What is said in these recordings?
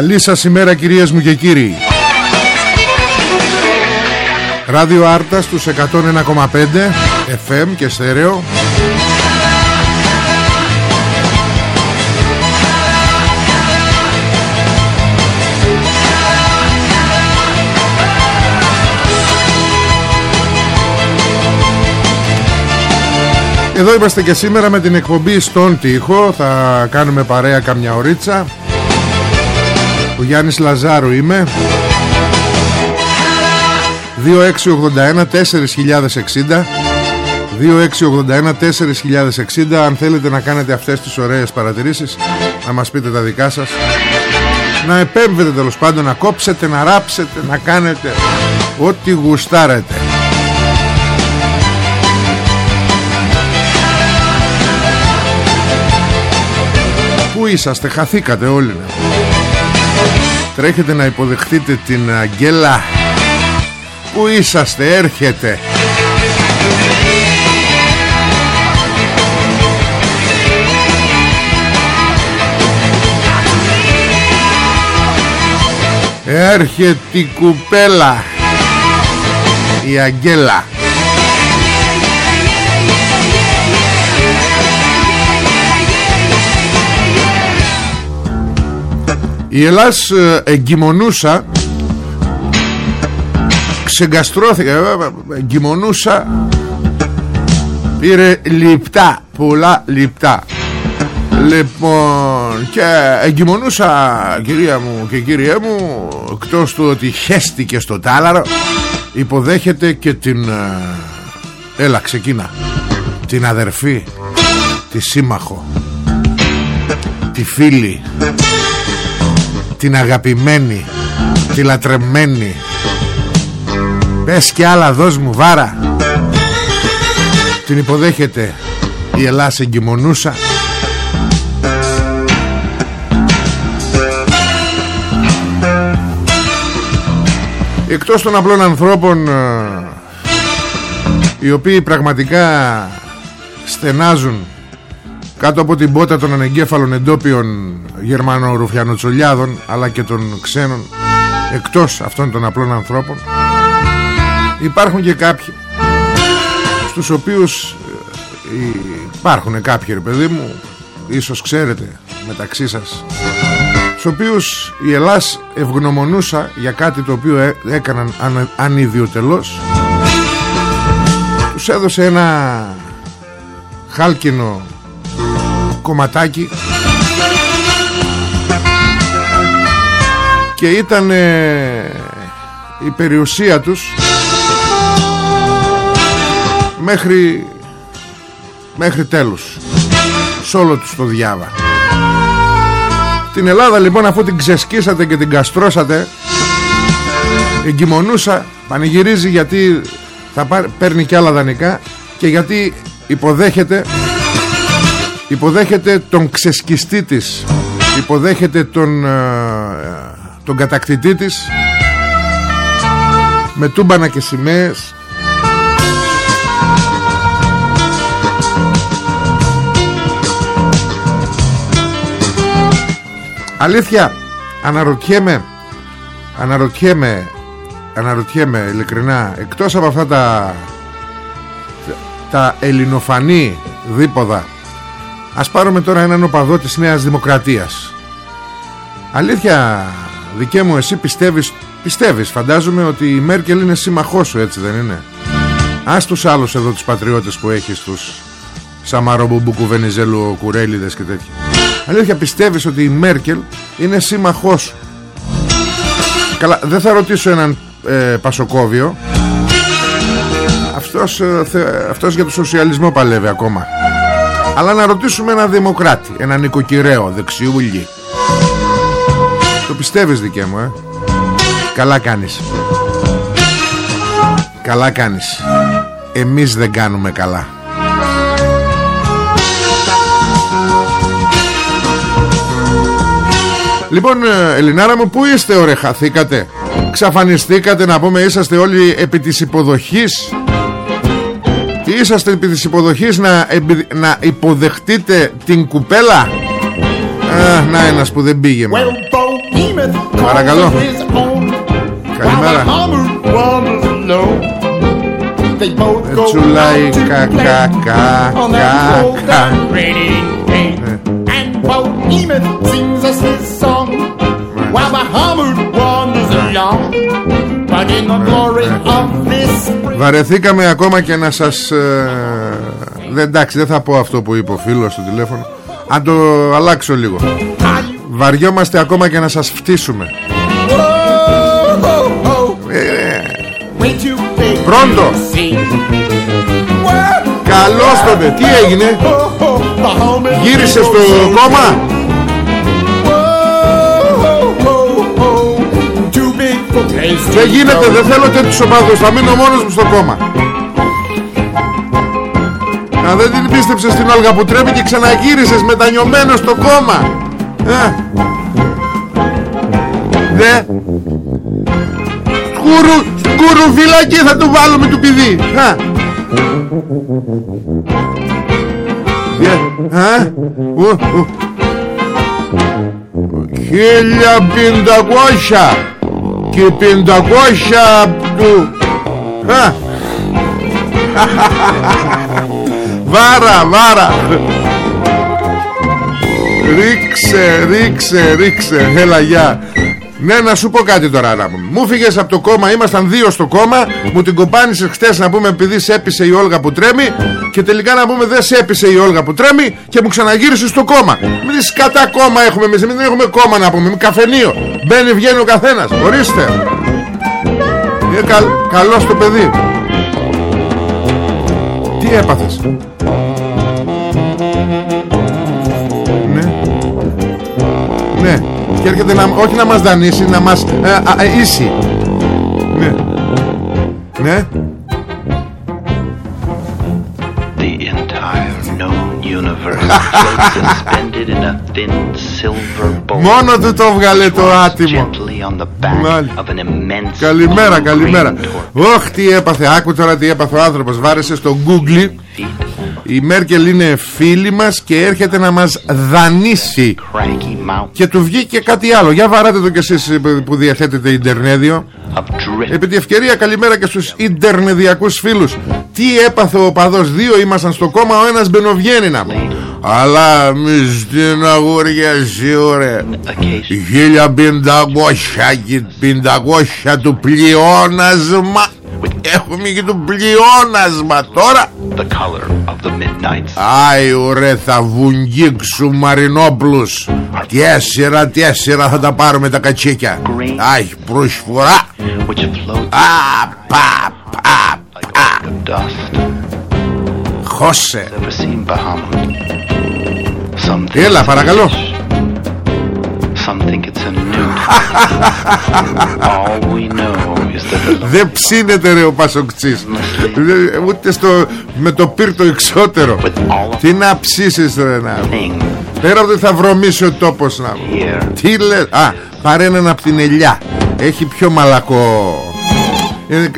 Καλή σας ημέρα κυρίες μου και κύριοι. Ράδιο Άρτα στους 101,5 FM και στέρεο. Εδώ είμαστε και σήμερα με την εκπομπή στον τοίχο. Θα κάνουμε παρέα καμιά ωρίτσα ο Γιάννης Λαζάρου είμαι. 2681 4060 2681 4060 Αν θέλετε να κάνετε αυτές τις ωραίες παρατηρήσεις Να μας πείτε τα δικά σας. Να επέμβετε τέλος πάντων Να κόψετε, να ράψετε Να κάνετε ό,τι γουστάρετε. Πού είσαστε, χαθήκατε όλοι Τρέχετε να υποδεχτείτε την Αγγέλα. Πού είσαστε έρχεται. Έρχεται η κουπέλα. Η Αγγέλα Η Ελλάς ε, εγκυμονούσα Ξεγκαστρώθηκε ε, Εγκυμονούσα Πήρε λιπτά Πολλά λιπτά. Λοιπόν Και εγκυμονούσα Κυρία μου και κύριέ μου Εκτός του ότι χέστηκε στο τάλαρο Υποδέχεται και την ε, Έλα ξεκίνα Την αδερφή Τη σύμμαχο Τη φίλη την αγαπημένη Τη λατρεμένη. Πες και άλλα δώσ' μου βάρα. Την υποδέχεται Η Ελλάς εγκυμονούσα. Εκτός των απλών ανθρώπων ε, Οι οποίοι πραγματικά Στενάζουν κάτω από την πότα των ανεγκέφαλων εντόπιων Γερμανο-Ρουφιανοτσολιάδων αλλά και των ξένων εκτός αυτών των απλών ανθρώπων υπάρχουν και κάποιοι στους οποίους ε, υπάρχουν κάποιοι ρε παιδί μου ίσως ξέρετε μεταξύ σας στους οποίους η Ελλάς ευγνωμονούσα για κάτι το οποίο έκαναν αν, ανιδιοτελώς. Τους έδωσε ένα χάλκινο κομματάκι. Και ήταν ε, η περιουσία τους. Μέχρι, μέχρι τέλους. Σε όλο τους το διάβα. Την Ελλάδα λοιπόν αφού την ξεσκίσατε και την καστρώσατε εγκυμονούσα πανηγυρίζει γιατί θα πάρ, παίρνει και άλλα δανεικά και γιατί υποδέχεται υποδέχεται τον ξεσκιστή της. Υποδέχεται τον ε, τον κατακτητή της. Με τούμπανα και σημαίες. Αλήθεια αναρωτιέμαι αναρωτιέμαι αναρωτιέμαι ειλικρινά εκτός από αυτά τα τα ελληνοφανή δίποδα ας πάρουμε τώρα έναν οπαδό της Νέας Δημοκρατίας. Αλήθεια δικέ μου εσύ πιστεύεις πιστεύεις. Φαντάζομαι ότι η Μέρκελ είναι σύμμαχός σου έτσι δεν είναι; Ας τους άλλους εδώ τους πατριώτες που έχεις τους Σαμαρόμπουμπουκου Βενιζέλου Κουρέλιδες και τέτοια. Αλήθεια πιστεύεις ότι η Μέρκελ είναι σύμμαχός σου; Καλά, δεν θα ρωτήσω έναν ε, Πασοκόβιο. Αυτός, ε, αυτός για το σοσιαλισμό παλεύει ακόμα Αλλά να ρωτήσουμε έναν δημοκράτη Έναν νοικοκυρέο δεξιούλη. Το πιστεύεις δικέ μου ε; Καλά κάνεις. Καλά κάνεις. Εμείς δεν κάνουμε καλά. Λοιπόν ε, Ελληνάρα μου Πού είστε ωραία χαθήκατε; Ξαφανιστήκατε να πούμε είσαστε όλοι επί της υποδοχής; Είσαστε επί της υποδοχής να, να υποδεχτείτε την κουπέλα; Α, Να ένας που δεν πήγε Παρακαλώ. Καλημέρα. Τσουλάει κακά κακά Βαρεθήκαμε ακόμα και να σας ε, δεν, Εντάξει δεν θα πω αυτό που είπε ο φίλος στο τηλέφωνο. Αν το αλλάξω λίγο. Βαριόμαστε ακόμα και να σας φτύσουμε. Ε, Πρώτο. Καλώς τότε Τι έγινε; Γύρισε στο κόμμα; Δεν γίνεται, δεν θέλω τέτοιους ομάδες Θα μείνω μόνος μου στο κόμμα Να δεν την πίστεψες στην Όλγα που τρέπει Και ξαναγύρισες μετανιωμένος στο κόμμα ε. Δε Σκουρου, σκουρουφυλακή θα του βάλουμε του πηδί Α. Α. Χίλια πεντακόσια και πεντακόσια του. Βάρα, βάρα. Ρίξε, ρίξε, ρίξε. Έλα γεια ναι, να σου πω κάτι τώρα, να Μου φύγες από το κόμμα, ήμασταν δύο στο κόμμα. Μου την κοπάνισες χτες να πούμε επειδή σε έπεισε η Όλγα που τρέμει. Και τελικά να πούμε δεν σε έπεισε η Όλγα που τρέμει και μου ξαναγύρισες στο κόμμα. Μην σκατά κόμμα έχουμε εμείς, εμείς δεν έχουμε κόμμα να πούμε, με καφενείο. Μπαίνει, βγαίνει ο καθένας. Ορίστε. Είναι καλ, καλός το παιδί. Τι έπαθες; Ναι. Ναι και έρχεται να, όχι να μας δανείσει να μας ε, α, ίσει. Ναι. Ναι. The entire known universe suspended in a thin silver bowl. Μόνο του το βγάλε το άτιμο. Καλημέρα, καλημέρα. Ωχ, τι έπαθε, άκου τώρα τι έπαθε ο άνθρωπος. Βάρεσε στο Google. Η Μέρκελ είναι φίλη μας και έρχεται να μας δανείσει και του βγήκε κάτι άλλο. Για βαράτε το κι εσείς που διαθέτετε Ιντερνέδιο επί τη ευκαιρία καλημέρα και στους Ιντερνεδιακούς φίλους. Τι έπαθε ο παδός δύο ήμασταν στο κόμμα ο ένας μπαινοβγαίνει να αλλά μη στην αγόρια σίγουρε Χίλια πεντακόσια και πεντακόσια του πλειώνασμα Έχουμε και το πλειώνασμα τώρα the color of the midnight Άι ωρε θα βουγγίξουν Μαρινόπλους Τέσσερα τέσσερα θα τα πάρουμε τα κατσίκια. Άι προσφορά. Which floats Α, πα, πα, πα. the dust. Χώσε. Ever seen Bahamut? Some think Έλα it's a παρακαλώ Δεν ψήνεται ρε ο Πασοκτσής. Δε- Ούτε στο, με το πύρτο εξώτερο. With all of Τι να ψήσεις ρε να thing Πέρα από ότι θα βρωμίσει ο τόπος να here, Τι λες; Α πάρε έναν από την ελιά. Έχει πιο μαλακό. Ε, ε, ε,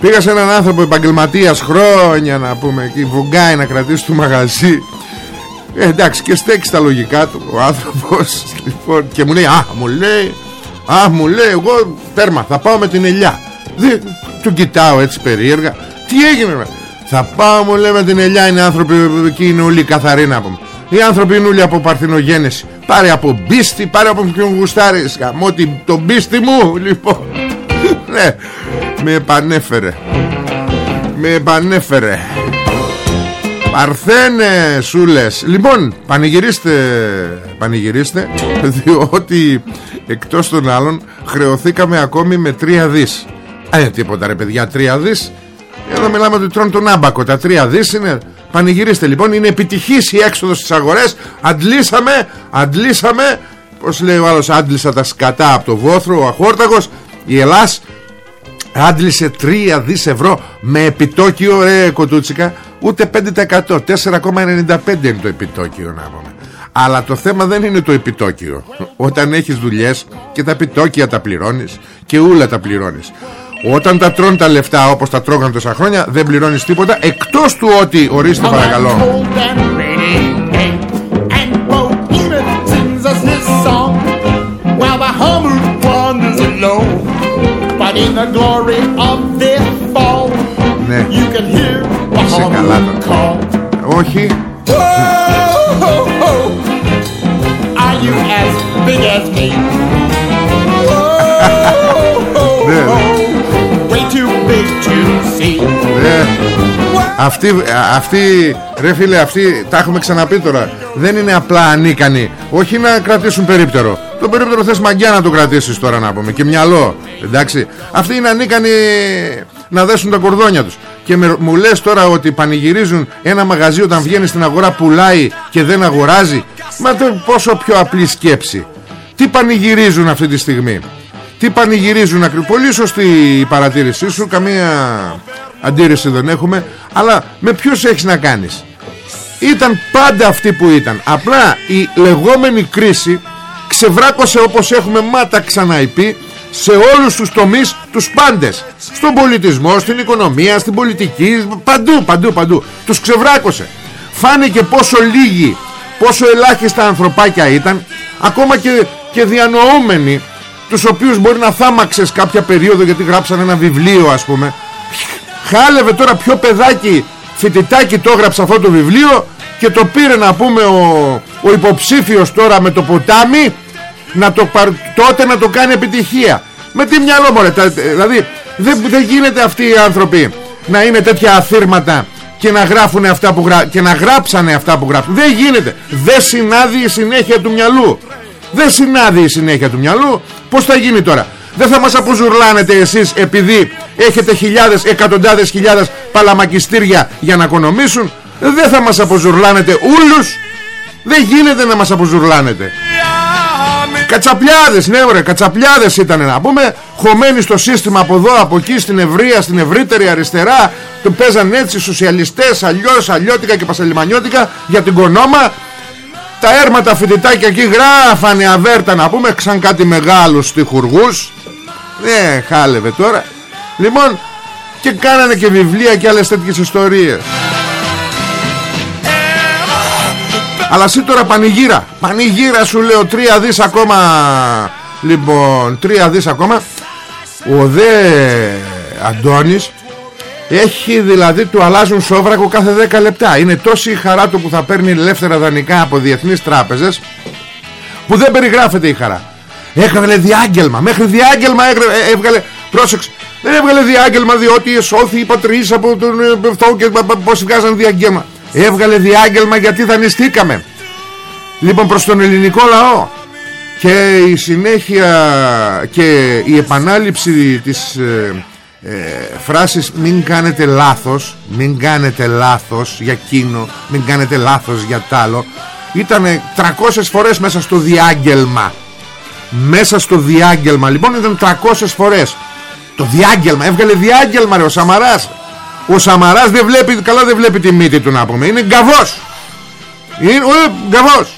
Πήγα σε έναν άνθρωπο επαγγελματίας χρόνια να πούμε εκεί Βουγκάει να κρατήσει το μαγαζί ε, Εντάξει και στέκει στα λογικά του Ο άνθρωπος λοιπόν, Και μου λέει Α μου λέει Α μου λέει εγώ τέρμα θα πάω με την ελιά Δεν του κοιτάω έτσι περίεργα Τι έγινε ρε; Θα πάω μου λέει με την ελιά Είναι άνθρωποι εκεί είναι όλοι καθαροί να πούμε Οι άνθρωποι είναι όλοι από παρθινογένεση Πάρε από μπίστη Πάρε από ποιον γουστάρεις Γαμώτι το μπίστη μου Λοιπόν Ναι Με επανέφερε Με επανέφερε Παρθένε σούλες Λοιπόν πανηγυρίστε Πανηγυρίστε Διότι εκτός των άλλων Χρεωθήκαμε ακόμη με τρία δις. Ε τίποτα ρε παιδιά τρία δις. Εδώ μιλάμε ότι τρώνε τον άμπακο. Τα τρία δις είναι Πανηγυρίστε λοιπόν Είναι επιτυχής η έξοδος στις αγορές. Αντλήσαμε Αντλήσαμε. Πως λέει ο άλλος Άντλησα τα σκατά από το βόθρο Ο αχόρταγος. Η Ελλάς Άντλησε 3 δις ευρώ με επιτόκιο ρε κοτούτσικα ούτε 5% 4,95 είναι το επιτόκιο να πούμε. Αλλά το θέμα δεν είναι το επιτόκιο. Όταν έχεις δουλειές και τα επιτόκια τα πληρώνεις και ούλα τα πληρώνεις. Όταν τα τρώνε τα λεφτά όπως τα τρώγαν τόσα χρόνια δεν πληρώνεις τίποτα εκτός του ότι ορίστε παρακαλώ in the glory of their fall, Ναι, you can hear the Είσαι καλά hummer τώρα. call. όχι Whoa, are you as big as me? Whoa, Ναι, way too big to see. Ε, Αυτοί, αυτοί, ρε φίλε, αυτοί τα έχουμε ξαναπεί τώρα. Δεν είναι απλά ανίκανοι. Όχι να κρατήσουν περίπτερο. Το περίπτερο θες μαγκιά να το κρατήσεις τώρα να πούμε. Και μυαλό. Εντάξει. Αυτοί είναι ανίκανοι να δέσουν τα κορδόνια τους. Και με- μου λες τώρα ότι πανηγυρίζουν ένα μαγαζί όταν βγαίνει στην αγορά πουλάει και δεν αγοράζει. Μα το πόσο πιο απλή σκέψη. Τι πανηγυρίζουν αυτή τη στιγμή; Τι πανηγυρίζουν ακριβώς Πολύ σωστή η παρατήρησή σου Καμία αντίρρηση δεν έχουμε Αλλά με ποιους έχεις να κάνεις; Ήταν πάντα αυτή που ήταν Απλά η λεγόμενη κρίση Ξεβράκωσε όπως έχουμε μάτα ξαναειπεί Σε όλους τους τομείς Τους πάντες. Στον πολιτισμό, στην οικονομία, στην πολιτική Παντού, παντού, παντού. Τους ξεβράκωσε. Φάνηκε πόσο λίγοι Πόσο ελάχιστα ανθρωπάκια ήταν Ακόμα και, και διανοούμενοι τους οποίους μπορεί να θάμαξες κάποια περίοδο γιατί γράψαν ένα βιβλίο ας πούμε. Χάλευε τώρα ποιο παιδάκι φοιτητάκι το έγραψε αυτό το βιβλίο και το πήρε να πούμε ο, ο υποψήφιος τώρα με το ποτάμι να το, παρ- τότε να το κάνει επιτυχία. Με τι μυαλό μωρέ τα- δηλαδή δεν, δεν γίνεται αυτοί οι άνθρωποι να είναι τέτοια αθήρματα και να γράφουν αυτά που γρα... και να γράψανε αυτά που γράψουν. Δεν γίνεται. Δεν συνάδει η συνέχεια του μυαλού. Δεν συνάδει η συνέχεια του μυαλού. Πως θα γίνει τώρα; Δεν θα μας αποζουρλάνετε εσείς επειδή Έχετε χιλιάδες, εκατοντάδες χιλιάδες Παλαμακιστήρια για να οικονομήσουν Δεν θα μας αποζουρλάνετε ούλους Δεν γίνεται να μας αποζουρλάνετε Κατσαπλιάδες, ναι ωραία, κατσαπλιάδες ήταν να πούμε. Χωμένοι στο σύστημα από εδώ, από εκεί, στην ευρεία, στην ευρύτερη αριστερά. Το παίζαν έτσι οι σοσιαλιστές, αλλιώς, αλλιώτικα και πασαλιμανιώτικα Για την κονόμα. Τα έρματα φοιτητάκια εκεί γράφανε αβέρτα να πούμε Ξαν κάτι μεγάλους στιχουργούς. Ναι χάλευε τώρα. Λοιπόν και κάνανε και βιβλία και άλλες τέτοιες ιστορίες Αλλά εσύ τώρα πανηγύρα. Πανηγύρα σου λέω Τρία δις ακόμα. Λοιπόν Τρία δις ακόμα. Ο δε Αντώνης έχει δηλαδή του αλλάζουν σόβρακο κάθε 10 λεπτά. Είναι τόση η χαρά του που θα παίρνει ελεύθερα δανεικά από διεθνείς τράπεζες Που δεν περιγράφεται η χαρά. Έκανε διάγγελμα. Μέχρι διάγγελμα έγρε- ε, έβγαλε Πρόσεξε. Δεν έβγαλε διάγγελμα διότι εσώθη η πατρίς από τον ε, αυτό και πώς βγάζαν διάγγελμα. Έβγαλε διάγγελμα γιατί δανειστήκαμε. Λοιπόν προς τον ελληνικό λαό. Και η συνέχεια και η επανάληψη της ε, ε, φράσης μην κάνετε λάθος μην κάνετε λάθος για εκείνο μην κάνετε λάθος για τ' άλλο ήταν 300 φορές μέσα στο διάγγελμα. Μέσα στο διάγγελμα. Λοιπόν ήταν 300 φορές. Το διάγγελμα. Έβγαλε διάγγελμα ρε ο Σαμαράς ο Σαμαράς δεν βλέπει καλά δεν βλέπει τη μύτη του να πούμε. Είναι γκαβός. Είναι ε, γκαβός.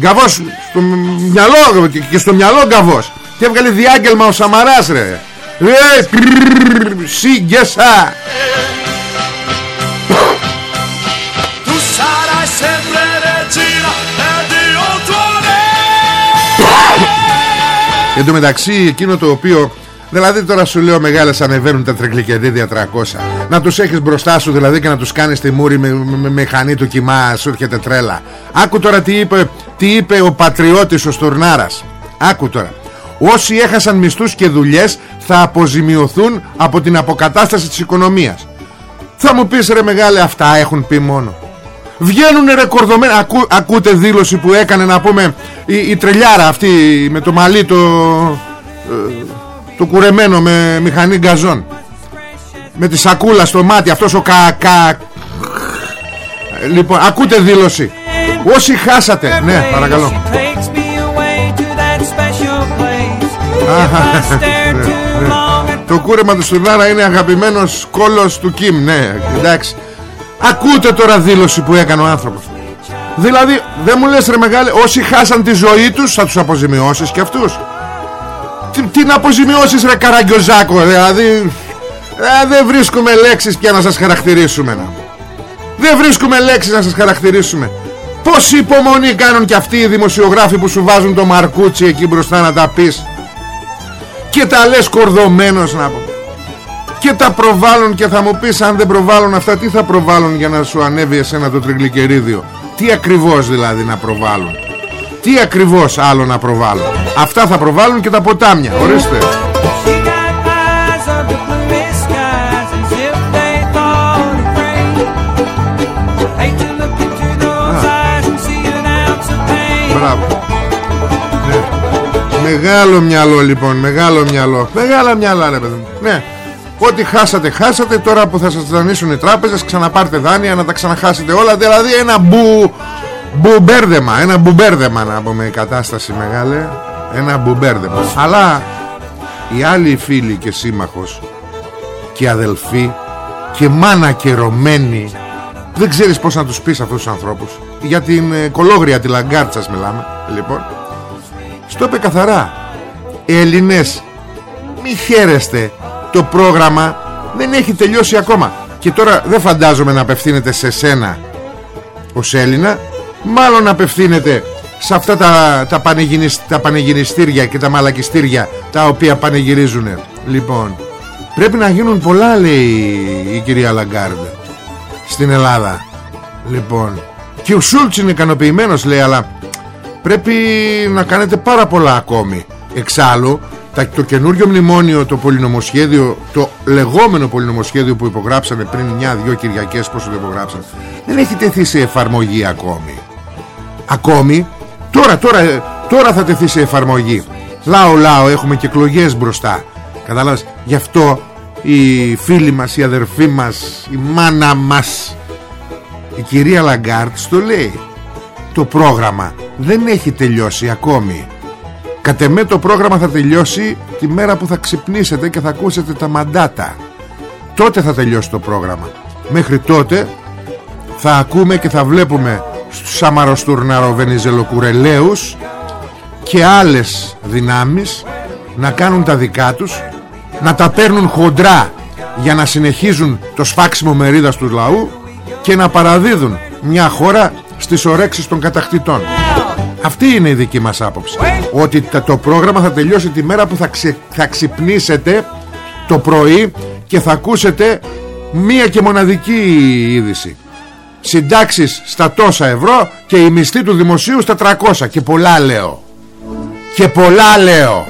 Γκαβός στο μυαλό και στο μυαλό γκαβός. Και έβγαλε διάγγελμα ο Σαμαράς ρε. Ρε Σίγκεσα Εν τω μεταξύ εκείνο το οποίο Δηλαδή τώρα σου λέω μεγάλες ανεβαίνουν τα τρικλικεντίδια 300 Να τους έχεις μπροστά σου δηλαδή και να τους κάνεις τη μούρη με, με, μηχανή του κοιμά Σου έρχεται τρέλα. Άκου τώρα τι είπε, τι είπε ο πατριώτης ο Στουρνάρας. Άκου τώρα. Όσοι έχασαν μισθούς και δουλειές θα αποζημιωθούν από την αποκατάσταση της οικονομίας Θα μου πεις ρε μεγάλε αυτά έχουν πει μόνο. Βγαίνουν ρεκορδωμένα Ακού, Ακούτε δήλωση που έκανε να πούμε η, η τρελιάρα αυτή με το μαλλί το, ε, το κουρεμένο με μηχανή γκαζόν. Με τη σακούλα στο μάτι Αυτός ο κακα Λοιπόν ακούτε δήλωση. Όσοι χάσατε Ναι παρακαλώ. Το κούρεμα του Στουρνάρα είναι αγαπημένος κόλος του Κιμ Ναι εντάξει. Ακούτε τώρα δήλωση που έκανε ο άνθρωπος. Δηλαδή δεν μου λες ρε μεγάλε Όσοι χάσαν τη ζωή τους θα τους αποζημιώσεις και αυτούς Τι, τι να αποζημιώσεις ρε καραγκιοζάκο Δηλαδή. Ε, δεν βρίσκουμε λέξεις πια να σας χαρακτηρίσουμε να. Δεν βρίσκουμε λέξεις να σας χαρακτηρίσουμε. Πόση υπομονή κάνουν και αυτοί οι δημοσιογράφοι που σου βάζουν το μαρκούτσι εκεί μπροστά να τα πεις; Και τα λες κορδωμένος να πω. Και τα προβάλλουν και θα μου πεις αν δεν προβάλλουν αυτά τι θα προβάλλουν για να σου ανέβει εσένα το τριγλικερίδιο; Τι ακριβώς δηλαδή να προβάλλουν; Τι ακριβώς άλλο να προβάλλουν αυτά θα προβάλλουν και τα ποτάμια. Ορίστε. Μπράβο. Μεγάλο μυαλό λοιπόν Μεγάλο μυαλό. Μεγάλα μυαλά ρε παιδί Ναι. Ό,τι χάσατε χάσατε. Τώρα που θα σας δανείσουν οι τράπεζες Ξαναπάρτε δάνεια να τα ξαναχάσετε όλα. Δηλαδή ένα μπου Μπουμπέρδεμα Ένα μπουμπέρδεμα να πούμε η κατάσταση μεγάλε Ένα μπουμπέρδεμα. Αλλά οι άλλοι φίλοι και σύμμαχος Και αδελφοί Και μάνα και ρωμένοι Δεν ξέρεις πως να τους πεις αυτούς τους ανθρώπους. Για την ε, κολόγρια τη Λαγκάρτσας μιλάμε Λοιπόν. Στο είπε καθαρά Έλληνες Μη χαίρεστε Το πρόγραμμα δεν έχει τελειώσει ακόμα Και τώρα δεν φαντάζομαι να απευθύνεται σε σένα Ως Έλληνα Μάλλον απευθύνεται σε αυτά τα, τα, τα πανηγυριστήρια και τα μαλακιστήρια τα οποία πανηγυρίζουν λοιπόν πρέπει να γίνουν πολλά λέει η κυρία Λαγκάρντ στην Ελλάδα. Λοιπόν και ο Σούλτς είναι ικανοποιημένος λέει αλλά πρέπει να κάνετε πάρα πολλά ακόμη. Εξάλλου το καινούριο μνημόνιο το πολυνομοσχέδιο το λεγόμενο πολυνομοσχέδιο που υπογράψανε πριν μια-δυο Κυριακές πόσο το υπογράψανε δεν έχει τεθεί σε εφαρμογή ακόμη ακόμη τώρα, τώρα, τώρα θα τεθεί σε εφαρμογή. Λάου λάου έχουμε και εκλογές μπροστά. Κατάλαβες; Γι' αυτό οι φίλοι μας οι αδερφοί μας η μάνα μας η κυρία Λαγκάρντ το λέει. Το πρόγραμμα δεν έχει τελειώσει ακόμη. Κατ' εμέ το πρόγραμμα θα τελειώσει τη μέρα που θα ξυπνήσετε και θα ακούσετε τα μαντάτα. Τότε θα τελειώσει το πρόγραμμα. Μέχρι τότε θα ακούμε και θα βλέπουμε στους Σαμαροστουρναροβενιζελοκουρελαίους και άλλες δυνάμεις να κάνουν τα δικά τους να τα παίρνουν χοντρά για να συνεχίζουν το σφάξιμο μερίδας του λαού και να παραδίδουν μια χώρα στις ορέξεις των κατακτητών. Αυτή είναι η δική μας άποψη ότι το πρόγραμμα θα τελειώσει τη μέρα που θα, θα ξυπνήσετε το πρωί και θα ακούσετε μία και μοναδική είδηση συντάξεις στα τόσα ευρώ και η μισθή του δημοσίου στα 300 και πολλά λέω. Και πολλά λέω.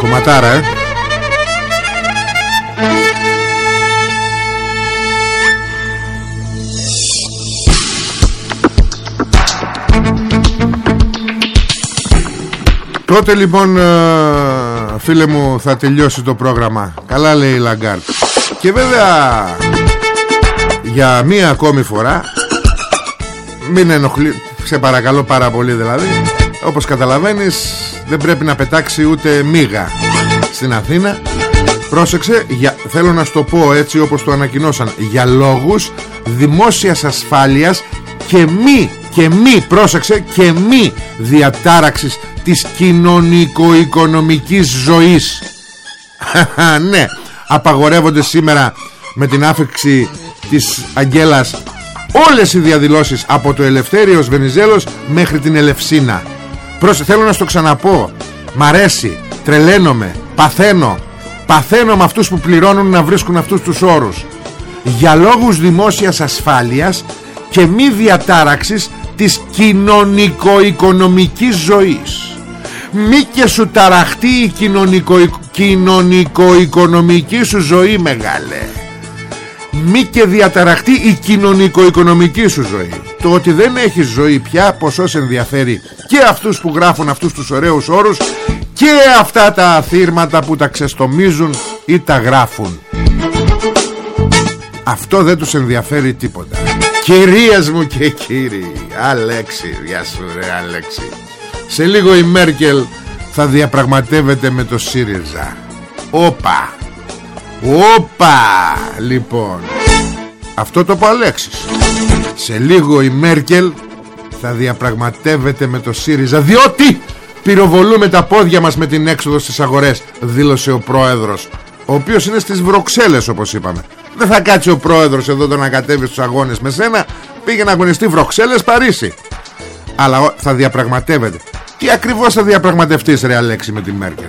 Κομματάρα ε. Πότε λοιπόν ε, φίλε μου θα τελειώσει το πρόγραμμα. Καλά λέει η Λαγκάρντ. Και βέβαια Για μία ακόμη φορά Μην ενοχλεί Σε παρακαλώ πάρα πολύ δηλαδή Όπως καταλαβαίνεις Δεν πρέπει να πετάξει ούτε μίγα Στην Αθήνα. Πρόσεξε για, Θέλω να σου το πω έτσι όπως το ανακοινώσαν. Για λόγους δημόσιας ασφάλειας Και μη και μη, πρόσεξε, και μη διατάραξης της κοινωνικο-οικονομικής ζωής. Ναι απαγορεύονται σήμερα με την άφηξη της Αγγέλας όλες οι διαδηλώσεις από το Ελευθέριος Βενιζέλος μέχρι την Ελευσίνα. Προς, θέλω να στο ξαναπώ. Μ' αρέσει, τρελαίνομαι, παθαίνω. Παθαίνω με αυτούς που πληρώνουν να βρίσκουν αυτούς τους όρους. Για λόγους δημόσιας ασφάλειας και μη διατάραξης της κοινωνικο-οικονομικής ζωής. Μη και σου ταραχτεί η κοινωνικο-οικονομική σου ζωή μεγάλε. Μη και διαταραχτεί η κοινωνικο-οικονομική σου ζωή. Το ότι δεν έχεις ζωή πια ποσό ενδιαφέρει και αυτούς που γράφουν αυτούς τους ωραίους όρους και αυτά τα αθήρματα που τα ξεστομίζουν ή τα γράφουν. Αυτό δεν τους ενδιαφέρει τίποτα Κυρίες μου και κύριοι Αλέξη, γεια σου ρε Αλέξη. Σε λίγο η Μέρκελ θα διαπραγματεύεται με το ΣΥΡΙΖΑ. Όπα! Όπα! Λοιπόν Αυτό το πω Αλέξης. Σε λίγο η Μέρκελ θα διαπραγματεύεται με το ΣΥΡΙΖΑ Διότι πυροβολούμε τα πόδια μας με την έξοδο στις αγορές Δήλωσε ο πρόεδρος Ο οποίος είναι στις Βροξέλλες όπως είπαμε δεν θα κάτσει ο πρόεδρος εδώ το να κατέβει στους αγώνες με σένα. Πήγε να αγωνιστεί Βροξέλλες Παρίσι. Αλλά θα διαπραγματεύεται. Τι ακριβώς θα διαπραγματευτείς ρε Αλέξη με τη Μέρκελ;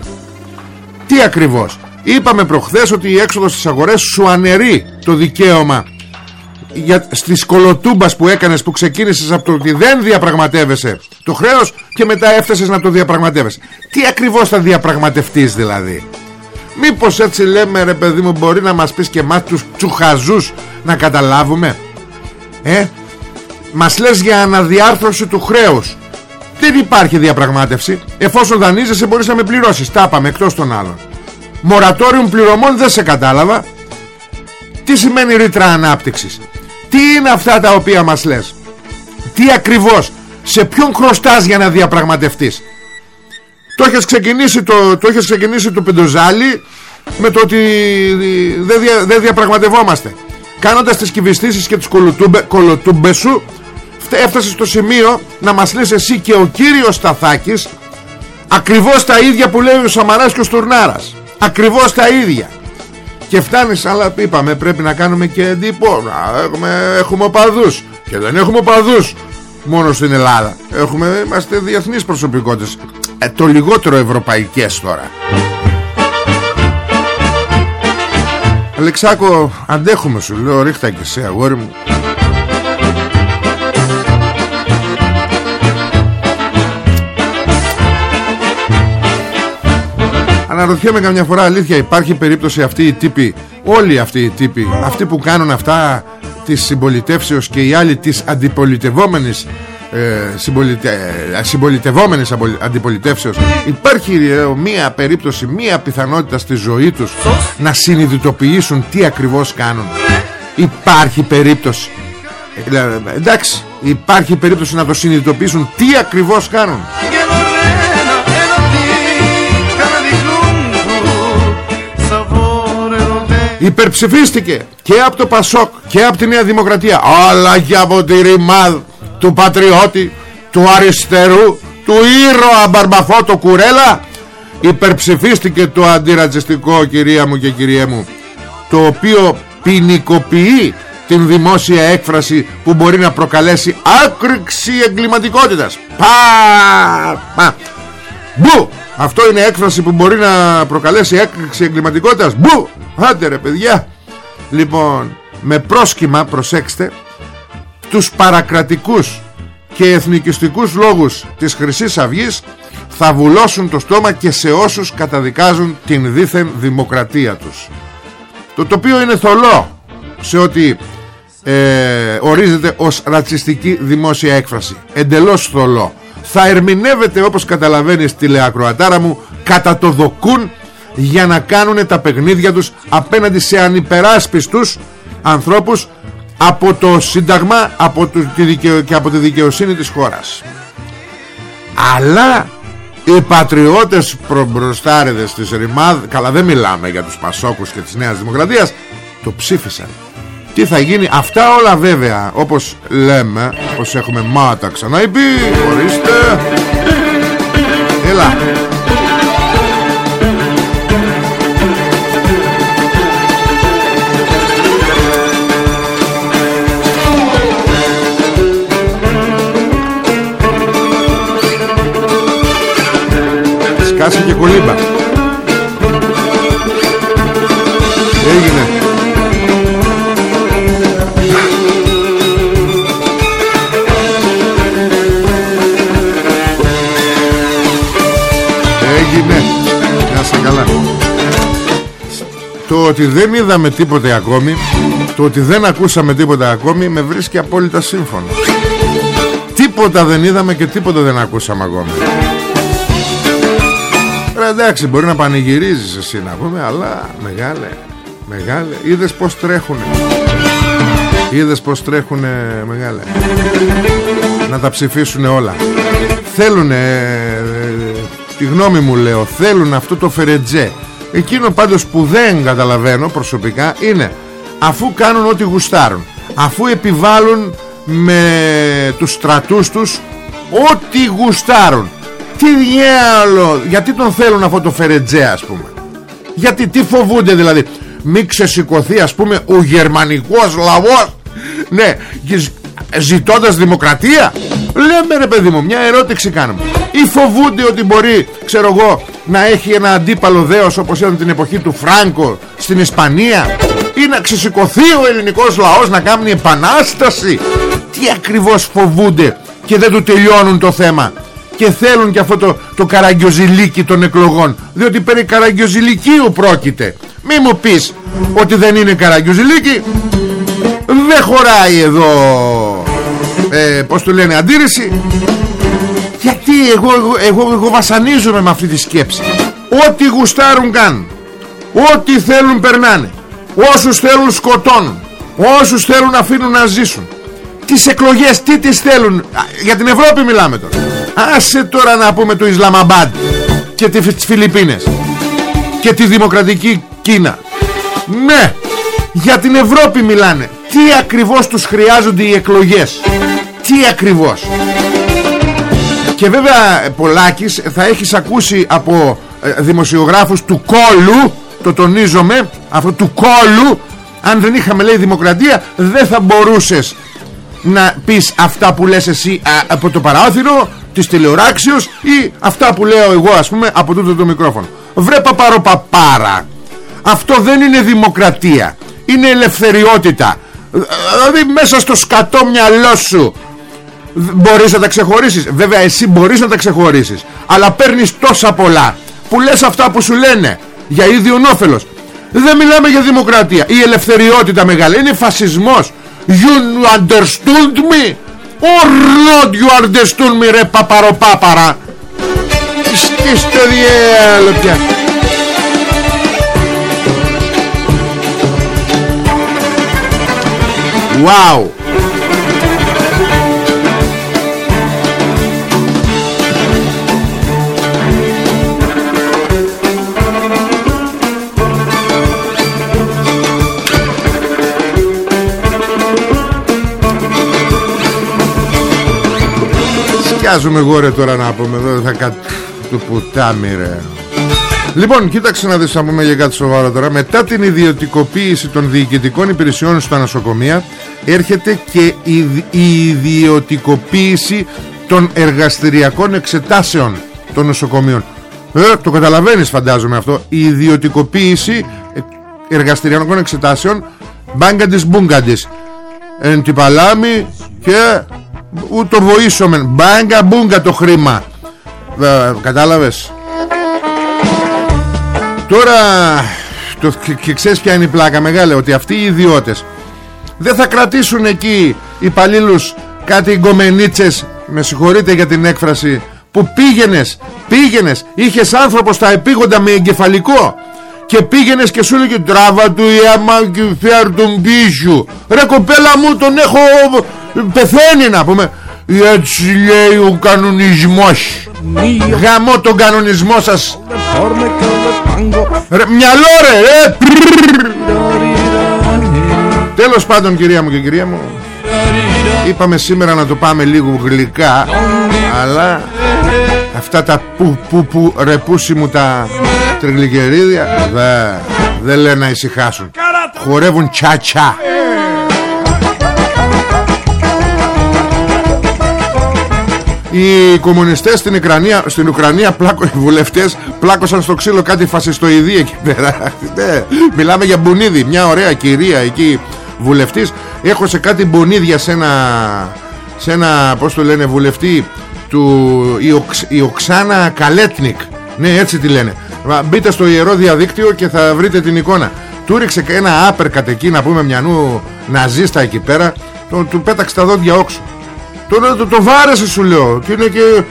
Τι ακριβώς; Είπαμε προχθές ότι η έξοδος στις αγορές σου αναιρεί το δικαίωμα για, στις κολοτούμπας που έκανες που ξεκίνησες από το ότι δεν διαπραγματεύεσαι το χρέος και μετά έφτασες να το διαπραγματεύεσαι. Τι ακριβώς θα διαπραγματευτείς δηλαδή; Μήπως έτσι λέμε ρε παιδί μου μπορεί να μας πεις και εμάς τους τσουχαζούς να καταλάβουμε; Ε Μας λες για αναδιάρθρωση του χρέους. Δεν υπάρχει διαπραγμάτευση. Εφόσον δανείζεσαι μπορείς να με πληρώσεις. Τα είπαμε εκτός των άλλων. Μορατόριου πληρωμών δεν σε κατάλαβα. Τι σημαίνει ρήτρα ανάπτυξης; Τι είναι αυτά τα οποία μας λες; Τι ακριβώς; Σε ποιον χρωστάς για να διαπραγματευτείς; Το έχεις ξεκινήσει το, το, έχεις ξεκινήσει το πεντοζάλι με το ότι δεν, δια, δεν διαπραγματευόμαστε. Κάνοντας τις κυβιστήσεις και τις κολοτούμπε, κολοτούμπες σου έφτασες στο σημείο να μας λες εσύ και ο κύριος Σταθάκης ακριβώς τα ίδια που λέει ο Σαμαράς και ο Στουρνάρας. Ακριβώς τα ίδια. Και φτάνεις, αλλά είπαμε πρέπει να κάνουμε και εντύπωση. Έχουμε, έχουμε οπαδούς. Και δεν έχουμε οπαδούς μόνο στην Ελλάδα. Έχουμε, είμαστε διεθνείς προσωπικότητες ε, το λιγότερο ευρωπαϊκές τώρα. Αλεξάκο αντέχουμε σου λέω ρίχτα και σε αγόρι μου. Αναρωτιέμαι καμιά φορά αλήθεια υπάρχει περίπτωση αυτή οι τύποι Όλοι αυτοί οι τύποι Αυτοί που κάνουν αυτά της συμπολιτεύσεως και οι άλλοι της αντιπολιτευόμενης ε, συμπολιτε, ε, συμπολιτευόμενες αντιπολιτεύσεως υπάρχει ε, μία περίπτωση μία πιθανότητα στη ζωή τους να συνειδητοποιήσουν τι ακριβώς κάνουν. Υπάρχει περίπτωση. Ε, εντάξει υπάρχει περίπτωση να το συνειδητοποιήσουν τι ακριβώς κάνουν. Υπερψηφίστηκε και από το Πασόκ και από τη Νέα Δημοκρατία. Αλλά και από τη Ρημάδ του πατριώτη του αριστερού του ήρωα Μπαρμπαφώτο Κουρέλα υπερψηφίστηκε το αντιρατσιστικό κυρία μου και κυριέ μου το οποίο ποινικοποιεί την δημόσια έκφραση που μπορεί να προκαλέσει άκρηξη εγκληματικότητας πα, πα. Μπου! Αυτό είναι έκφραση που μπορεί να προκαλέσει έκρηξη εγκληματικότητας Μπου! Άντε ρε παιδιά Λοιπόν με πρόσχημα προσέξτε τους παρακρατικούς και εθνικιστικούς λόγους της χρυσής αυγής θα βουλώσουν το στόμα και σε όσους καταδικάζουν την δίθεν δημοκρατία τους. Το τοπίο είναι θολό σε ό,τι ε, ορίζεται ως ρατσιστική δημόσια έκφραση. Εντελώς θολό. Θα ερμηνεύεται όπως καταλαβαίνεις τηλεακροατάρα μου κατά το δοκούν για να κάνουν τα παιχνίδια τους απέναντι σε ανυπεράσπιστους ανθρώπους από το Σύνταγμα από το, τη και από τη δικαιοσύνη της χώρας. Αλλά οι πατριώτες προμπροστάριδες της ΡΙΜΑΔ καλά δεν μιλάμε για τους Πασόκους και της Νέας Δημοκρατίας το ψήφισαν. Τι θα γίνει αυτά όλα βέβαια όπως λέμε όπως έχουμε μάτα ξαναείπει ορίστε. Έλα κολύμπα Έγινε. Έγινε. Να σε καλά. Το ότι δεν είδαμε τίποτε ακόμη Το ότι δεν ακούσαμε τίποτα ακόμη Με βρίσκει απόλυτα σύμφωνο. Τίποτα δεν είδαμε και τίποτα δεν ακούσαμε ακόμη Ρε εντάξει μπορεί να πανηγυρίζεις εσύ να πούμε Αλλά μεγάλε Μεγάλε. Είδες πως τρέχουνε. Είδες πως τρέχουνε μεγάλε. Να τα ψηφίσουν όλα. Θέλουνε ε, Τη γνώμη μου λέω Θέλουν αυτό το φερετζέ. Εκείνο πάντως που δεν καταλαβαίνω προσωπικά Είναι αφού κάνουν ό,τι γουστάρουν Αφού επιβάλλουν με τους στρατούς τους Ό,τι γουστάρουν τι διάλο Γιατί τον θέλουν αυτό το Φερετζέ ας πούμε; Γιατί τι φοβούνται δηλαδή; Μην ξεσηκωθεί ας πούμε Ο γερμανικός λαός Ναι Ζητώντας δημοκρατία; Λέμε ρε παιδί μου μια ερώτηση κάνουμε. Ή φοβούνται ότι μπορεί Ξέρω εγώ να έχει ένα αντίπαλο δέος Όπως ήταν την εποχή του Φράγκο Στην Ισπανία; Ή να ξεσηκωθεί ο ελληνικός λαός Να κάνει επανάσταση; Τι ακριβώς φοβούνται Και δεν του τελειώνουν το θέμα; Και θέλουν και αυτό το, το καραγκιοζηλίκι των εκλογών. Διότι περί καραγκιοζηλικίου πρόκειται. Μη μου πεις ότι δεν είναι καραγκιοζηλίκι. Δεν χωράει εδώ ε, πως το λένε αντίρρηση. Γιατί εγώ, εγώ, εγώ, εγώ βασανίζομαι με αυτή τη σκέψη. Ό,τι γουστάρουν κάνουν ό,τι θέλουν περνάνε. Όσους θέλουν σκοτώνουν. Όσους θέλουν αφήνουν να ζήσουν. Τις εκλογές τι τις θέλουν. Για την Ευρώπη μιλάμε τώρα Άσε τώρα να πούμε το Ισλαμαμπάντ Και τις Φιλιππίνες Και τη Δημοκρατική Κίνα. Ναι Για την Ευρώπη μιλάνε. Τι ακριβώς τους χρειάζονται οι εκλογές. Τι ακριβώς. Και βέβαια Πολάκης θα έχεις ακούσει από ε, δημοσιογράφους του κόλου Το τονίζομαι Αυτό του κόλου Αν δεν είχαμε λέει δημοκρατία Δεν θα μπορούσες να πεις αυτά που λες εσύ από το παράθυρο της τηλεοράξεως ή αυτά που λέω εγώ ας πούμε από τούτο το μικρόφωνο. Βρε παπάρα αυτό δεν είναι δημοκρατία είναι ελευθεριότητα. Δηλαδή μέσα στο σκατό μυαλό σου μπορείς να τα ξεχωρίσεις. Βέβαια εσύ μπορείς να τα ξεχωρίσεις αλλά παίρνεις τόσα πολλά που λες αυτά που σου λένε για ίδιον όφελος δεν μιλάμε για δημοκρατία. Η ελευθεριότητα μεγάλη είναι φασισμός. You understood me or not you understood me ρε παπαροπάπαρα. Στο διέλο πια. Wow Σκιάζουμε εγώ ρε τώρα να πούμε εδώ θα κα... του πουτάμι ρε. Λοιπόν κοίταξε να δεις να πούμε για κάτι σοβαρό τώρα. Μετά την ιδιωτικοποίηση των διοικητικών υπηρεσιών στα νοσοκομεία Έρχεται και η ιδιωτικοποίηση των εργαστηριακών εξετάσεων των νοσοκομείων. Ε, Το καταλαβαίνεις φαντάζομαι αυτό. Η ιδιωτικοποίηση εργαστηριακών εξετάσεων Μπάγκα μπούγκαντης Εν παλάμη και ούτω βοήσομεν. Μπάγκα μπούγκα το χρήμα. Ε, κατάλαβες; Τώρα το, και, και ξέρεις ποια είναι η πλάκα μεγάλη Ότι αυτοί οι ιδιώτες Δεν θα κρατήσουν εκεί υπαλλήλους Κάτι γκομενίτσες Με συγχωρείτε για την έκφραση Που πήγαινες, πήγαινες Είχες άνθρωπος στα επίγοντα με εγκεφαλικό και πήγαινες και σου έλεγε τράβα του η άμα και φέρ τον πίσου ρε κοπέλα μου τον έχω πεθαίνει να πούμε. Έτσι λέει ο κανονισμός. Γαμώ τον κανονισμό σας. Ρε, Μυαλό ρε, ρε Τέλος πάντων κυρία μου και κυρία μου Είπαμε σήμερα να το πάμε λίγο γλυκά Αλλά Αυτά τα που που που ρεπούσι μου τα τριγλικερίδια Δεν δε λένε να ησυχάσουν Χορεύουν τσα τσα Οι κομμουνιστές στην Ουκρανία, στην Ουκρανία πλάκω, οι βουλευτές πλάκωσαν στο ξύλο κάτι φασιστοειδή εκεί πέρα. ναι, μιλάμε για μπουνίδι, μια ωραία κυρία εκεί βουλευτής. Έχω σε κάτι μπουνίδια σε ένα, σε ένα πώς το λένε, βουλευτή του η, Οξάνα Καλέτνικ. Ναι, έτσι τη λένε. Μπείτε στο ιερό διαδίκτυο και θα βρείτε την εικόνα. Του ρίξε ένα άπερ κατ' εκεί να πούμε μιανού ναζίστα εκεί πέρα. Το, του πέταξε τα δόντια όξου. Τώρα το, το βάρεσε σου λέω Και είναι και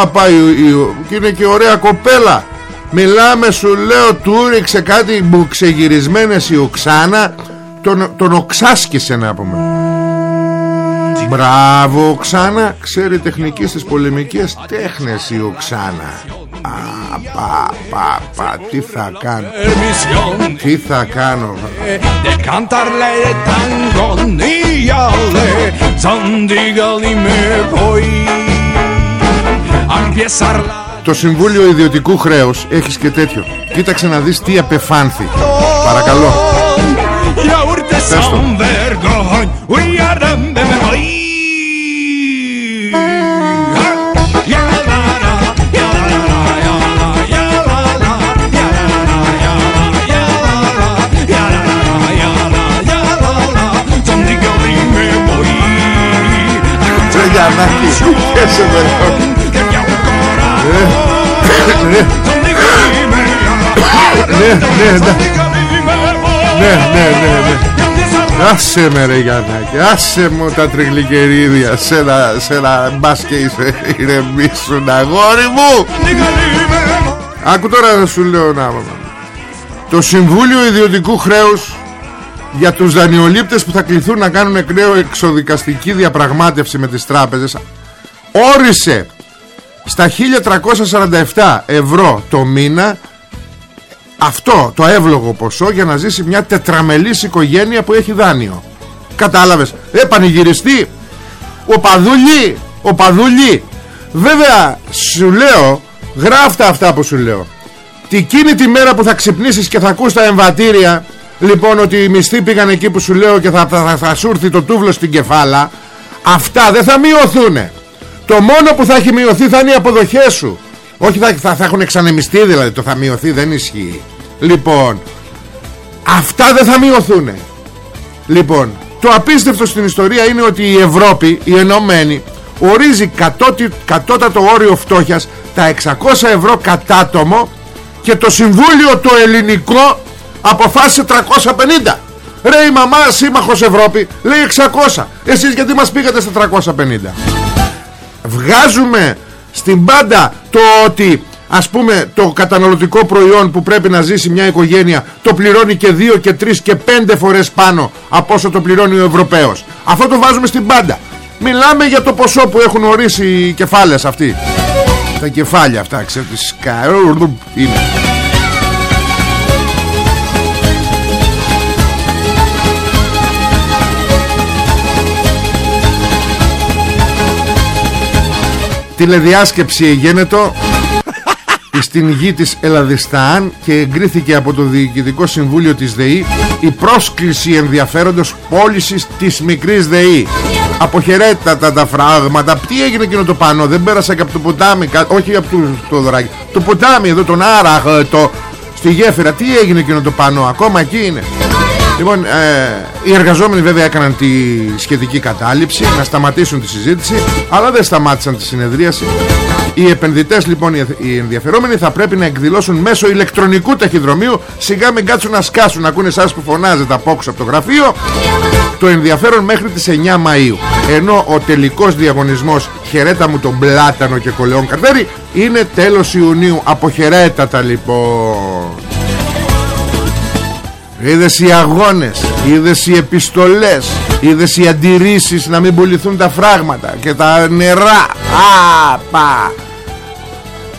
α, πάει, Και είναι και ωραία κοπέλα. Μιλάμε σου λέω Του ρίξε κάτι ξεγυρισμένες η οξάνα Τον, τον οξάσκησε να πούμε Μπράβο Οξάνα. Ξέρει τεχνική στις πολεμικές τέχνες η Οξάνα. Α, πα, πα, πα, τι θα κάνω; Τι θα κάνω; Το Συμβούλιο Ιδιωτικού Χρέους Έχεις και τέτοιο. Κοίταξε να δεις τι απεφάνθη. Παρακαλώ. Πες το Γιαννάκη Χέσε με Ναι, ναι, ναι Ναι, ναι, ναι, ναι Άσε με ρε Γιαννάκη Άσε μου τα τριγλικερίδια. Σε ένα, σε ένα μπας και είσαι ηρεμήσουν αγόρι μου. Άκου τώρα να σου λέω να Το Συμβούλιο Ιδιωτικού Χρέους για τους δανειολήπτες που θα κληθούν να κάνουν εκ νέου εξοδικαστική διαπραγμάτευση με τις τράπεζες όρισε στα 1347 ευρώ το μήνα αυτό το εύλογο ποσό για να ζήσει μια τετραμελής οικογένεια που έχει δάνειο. Κατάλαβες. Ε πανηγυριστή ο Παδούλη ο Παδούλη. Βέβαια σου λέω γράφτα αυτά που σου λέω. Τη κίνη τη μέρα που θα ξυπνήσεις και θα ακούς τα εμβατήρια λοιπόν ότι οι μισθοί πήγαν εκεί που σου λέω και θα, θα, θα, σου έρθει το τούβλο στην κεφάλα αυτά δεν θα μειωθούν το μόνο που θα έχει μειωθεί θα είναι οι αποδοχές σου όχι θα, θα, θα έχουν εξανεμιστεί δηλαδή το θα μειωθεί δεν ισχύει. Λοιπόν αυτά δεν θα μειωθούν λοιπόν το απίστευτο στην ιστορία είναι ότι η Ευρώπη η Ενωμένη ορίζει κατώτι, κατώτατο όριο φτώχειας τα 600 ευρώ κατάτομο και το Συμβούλιο το ελληνικό αποφάσισε 350 Ρε η μαμά σύμμαχος Ευρώπη λέει 600 Εσείς γιατί μας πήγατε στα 350 Βγάζουμε στην πάντα το ότι ας πούμε το καταναλωτικό προϊόν που πρέπει να ζήσει μια οικογένεια το πληρώνει και 2 και 3 και 5 φορές πάνω από όσο το πληρώνει ο Ευρωπαίος. Αυτό το βάζουμε στην πάντα. Μιλάμε για το ποσό που έχουν ορίσει οι κεφάλες αυτοί. Τα κεφάλια αυτά ξέρετε είναι τηλεδιάσκεψη εγένετο. Στην γη της Ελλαδιστάν και εγκρίθηκε από το Διοικητικό Συμβούλιο της ΔΕΗ η πρόσκληση ενδιαφέροντος πώλησης της μικρής ΔΕΗ. Αποχαιρέτητα τα φράγματα. Τι έγινε εκείνο το πάνω; Δεν πέρασα και από το ποτάμι όχι από το, το δωράκι. Το ποτάμι εδώ τον Άραγ το, στη γέφυρα. Τι έγινε εκείνο το πάνω; Ακόμα εκεί είναι Λοιπόν, ε, οι εργαζόμενοι βέβαια έκαναν τη σχετική κατάληψη να σταματήσουν τη συζήτηση, αλλά δεν σταμάτησαν τη συνεδρίαση. Οι επενδυτές λοιπόν οι ενδιαφερόμενοι θα πρέπει να εκδηλώσουν μέσω ηλεκτρονικού ταχυδρομείου σιγά μην κάτσουν να σκάσουν να ακούνε εσάς που φωνάζετε από όξω από το γραφείο το ενδιαφέρον μέχρι τις 9 Μαΐου. Ενώ ο τελικός διαγωνισμός χαιρέτα μου τον Πλάτανο και Κολεόν Καρδέρι είναι τέλος Ιουνίου. Αποχαιρέτατα λοιπόν Είδες οι αγώνες Είδες οι επιστολές Είδες οι αντιρρήσεις να μην πουληθούν τα φράγματα Και τα νερά. Απα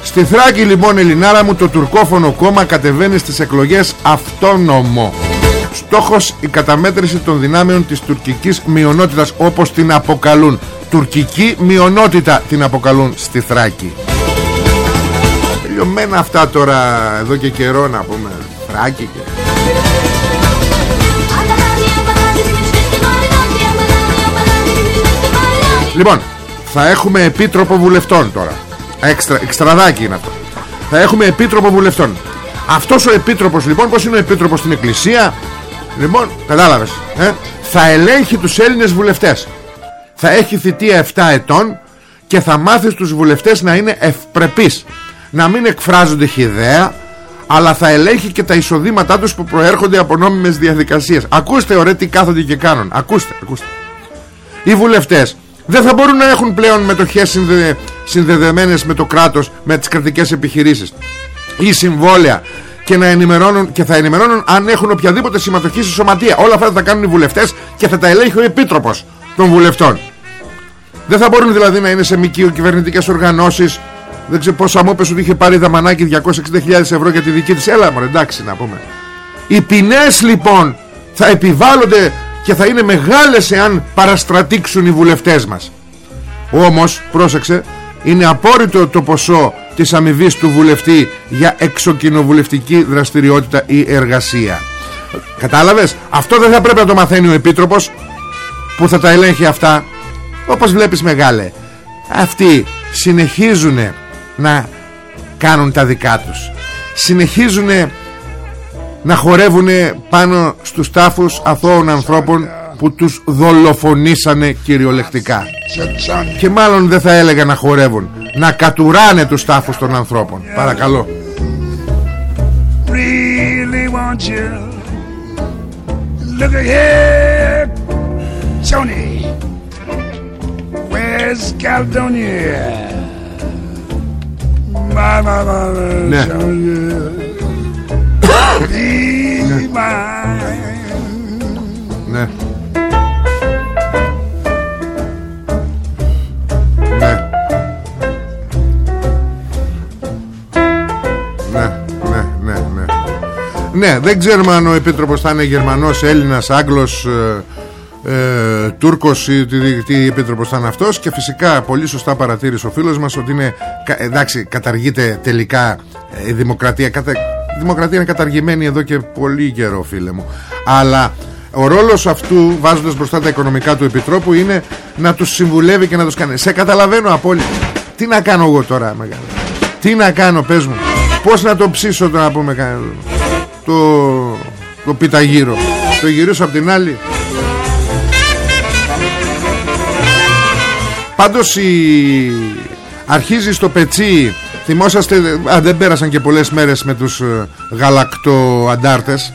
Στη Θράκη λοιπόν Ελληνάρα μου Το τουρκόφωνο κόμμα κατεβαίνει στις εκλογές Αυτόνομο. Στόχος η καταμέτρηση των δυνάμεων της τουρκικής μειονότητας Όπως την αποκαλούν. Τουρκική μειονότητα την αποκαλούν στη Θράκη. Τελειωμένα αυτά τώρα Εδώ και καιρό να πούμε Θράκη και Λοιπόν, θα έχουμε επίτροπο βουλευτών τώρα. Έξτρα, εξτραδάκι είναι αυτό. Θα έχουμε επίτροπο βουλευτών. Αυτός ο επίτροπος λοιπόν, πώς είναι ο επίτροπος στην εκκλησία, λοιπόν, κατάλαβες, ε; θα ελέγχει τους Έλληνες βουλευτές. Θα έχει θητεία 7 ετών και θα μάθεις τους βουλευτές να είναι ευπρεπείς. Να μην εκφράζονται χιδέα, αλλά θα ελέγχει και τα εισοδήματά τους που προέρχονται από νόμιμες διαδικασίες. Ακούστε ωραία τι κάθονται και κάνουν. Ακούστε, ακούστε. Οι βουλευτές δεν θα μπορούν να έχουν πλέον μετοχές συνδε... συνδεδεμένες με το κράτος με τις κρατικές επιχειρήσεις ή συμβόλαια και, να ενημερώνουν, και θα ενημερώνουν αν έχουν οποιαδήποτε συμμετοχή στη σωματεία. Όλα αυτά θα τα κάνουν οι βουλευτές και θα τα ελέγχει ο επίτροπος των βουλευτών. Δεν θα μπορούν δηλαδή να είναι σε μικείο κυβερνητικές οργανώσεις. Δεν ξέρω πόσα μου ότι είχε πάρει δαμανάκι 260.000 ευρώ για τη δική της. Έλα μωρέ εντάξει να πούμε. Οι ποινές λοιπόν θα επιβάλλονται και θα είναι μεγάλες εάν παραστρατήξουν οι βουλευτές μας. Όμως πρόσεξε είναι απόρριτο το ποσό της αμοιβής του βουλευτή για εξοκοινοβουλευτική δραστηριότητα ή εργασία. Κατάλαβες; Αυτό δεν θα πρέπει να το μαθαίνει ο Επίτροπος που θα τα ελέγχει αυτά. Όπως βλέπεις μεγάλε αυτοί συνεχίζουν να κάνουν τα δικά τους. Συνεχίζουν να χορεύουν πάνω στους τάφους αθώων ανθρώπων που τους δολοφονήσανε κυριολεκτικά και μάλλον δεν θα έλεγα να χορεύουν να κατουράνε τους τάφους των ανθρώπων παρακαλώ really want you. Look ahead, Johnny. Where's Caledonia? My, my, my, ναι. Ναι. Ναι, δεν ξέρουμε αν ο Επίτροπος θα είναι Γερμανός, Έλληνας, Άγγλος, ε, ε, Τούρκος ή τι, τι Επίτροπος θα είναι αυτός και φυσικά πολύ σωστά παρατήρησε ο φίλος μας ότι είναι, εντάξει, καταργείται τελικά η δημοκρατία. Κατα, η δημοκρατία είναι καταργημένη εδώ και πολύ καιρό φίλε μου. Αλλά ο ρόλος αυτού βάζοντας μπροστά τα οικονομικά του Επιτρόπου είναι να τους συμβουλεύει και να τους κάνει. Σε καταλαβαίνω απόλυτα. Τι να κάνω εγώ τώρα μεγάλο. Τι να κάνω πες μου; Πώς να το ψήσω τώρα να πούμε το, το πιταγύρο; Το γυρίσω από την άλλη πάντως η... αρχίζει στο πετσί θυμόσαστε α, δεν πέρασαν και πολλές μέρες με τους ε, γαλακτοαντάρτες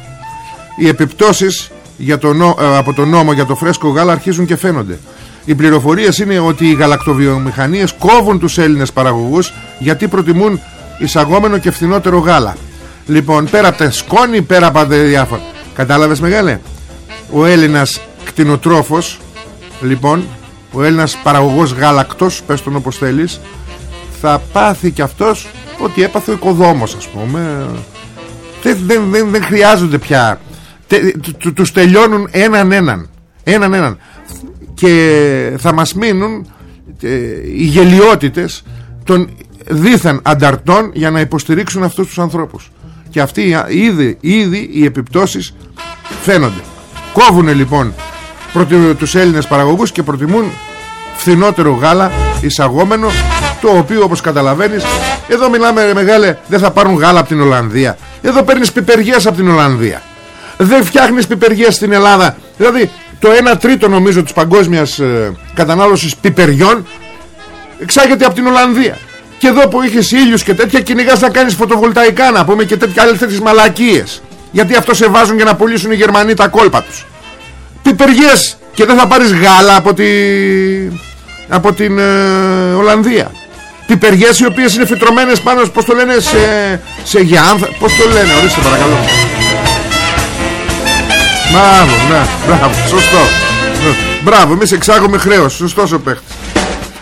οι επιπτώσεις για το ε, από το νόμο για το φρέσκο γάλα αρχίζουν και φαίνονται. Οι πληροφορίες είναι ότι οι γαλακτοβιομηχανίες κόβουν τους Έλληνες παραγωγούς γιατί προτιμούν εισαγόμενο και φθηνότερο γάλα. Λοιπόν πέρα από τα σκόνη Πέρα από τα διάφορα. Κατάλαβες μεγάλε; Ο Έλληνας κτηνοτρόφος Λοιπόν Ο Έλληνας παραγωγός γάλακτος Πες τον όπως θέλεις Θα πάθει κι αυτός Ότι έπαθε ο οικοδόμος ας πούμε. Δεν, δεν, δεν, δεν χρειάζονται πια. Τε, Τους τελειώνουν έναν έναν. Έναν έναν. Και θα μας μείνουν ε, Οι γελιότητες Των δίθεν ανταρτών Για να υποστηρίξουν αυτούς τους ανθρώπους. Και αυτοί ήδη, ήδη οι επιπτώσεις φαίνονται. Κόβουν λοιπόν τους Έλληνες παραγωγούς και προτιμούν φθηνότερο γάλα εισαγόμενο το οποίος όπως καταλαβαίνεις εδώ μιλάμε ρε μεγάλε δεν θα πάρουν γάλα από την Ολλανδία. Εδώ παίρνεις πιπεργίες από την Ολλανδία. Δεν φτιάχνεις πιπεργίες στην Ελλάδα. Δηλαδή το 1 τρίτο νομίζω της παγκόσμιας ε, κατανάλωσης πιπεριών εξάγεται από την Ολλανδία. Και εδώ που είχες ήλιους και τέτοια κυνηγάς να κάνεις φωτοβολταϊκά να πούμε και τέτοια άλλες τέτοιες μαλακίες. Γιατί αυτό σε βάζουν για να πουλήσουν οι Γερμανοί τα κόλπα τους. Πιπεριές! Και δεν θα πάρεις γάλα από, τη... από την ε, Ολλανδία πιπεριές οι οποίες είναι φυτρωμένες πάνω πως το λένε σε, σε γιάνθα πως το λένε ορίστε παρακαλώ. Μπράβο, ναι, μπράβο, σωστό. Μπράβο, εμείς εξάγουμε χρέος Σωστός ο παίχτης.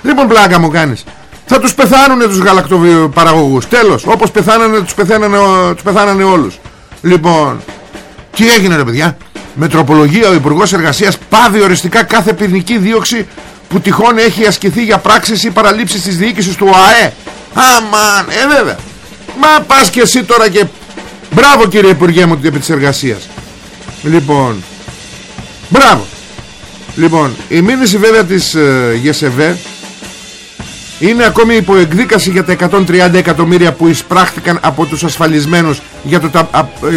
Λοιπόν πλάκα μου κάνεις. Θα τους πεθάνουνε τους γαλακτοπαραγωγούς Τέλος, όπως πεθάνανε τους πεθάνανε, τους πεθάνανε όλους. Λοιπόν, τι έγινε ρε παιδιά; Με τροπολογία ο Υπουργός Εργασίας Πάδει οριστικά κάθε ποινική δίωξη Που τυχόν έχει ασκηθεί για πράξεις ή παραλήψεις της διοίκησης του ΟΑΕ. Αμάν, ε βέβαια. Μα πας και εσύ τώρα και Μπράβο κύριε Υπουργέ μου επί της εργασίας. Λοιπόν Μπράβο. Λοιπόν η μήνυση βέβαια της ε, ΓΕΣΕΒΕ είναι ακόμη υπό εκδίκαση για τα 130 εκατομμύρια που εισπράχθηκαν από τους ασφαλισμένους για το,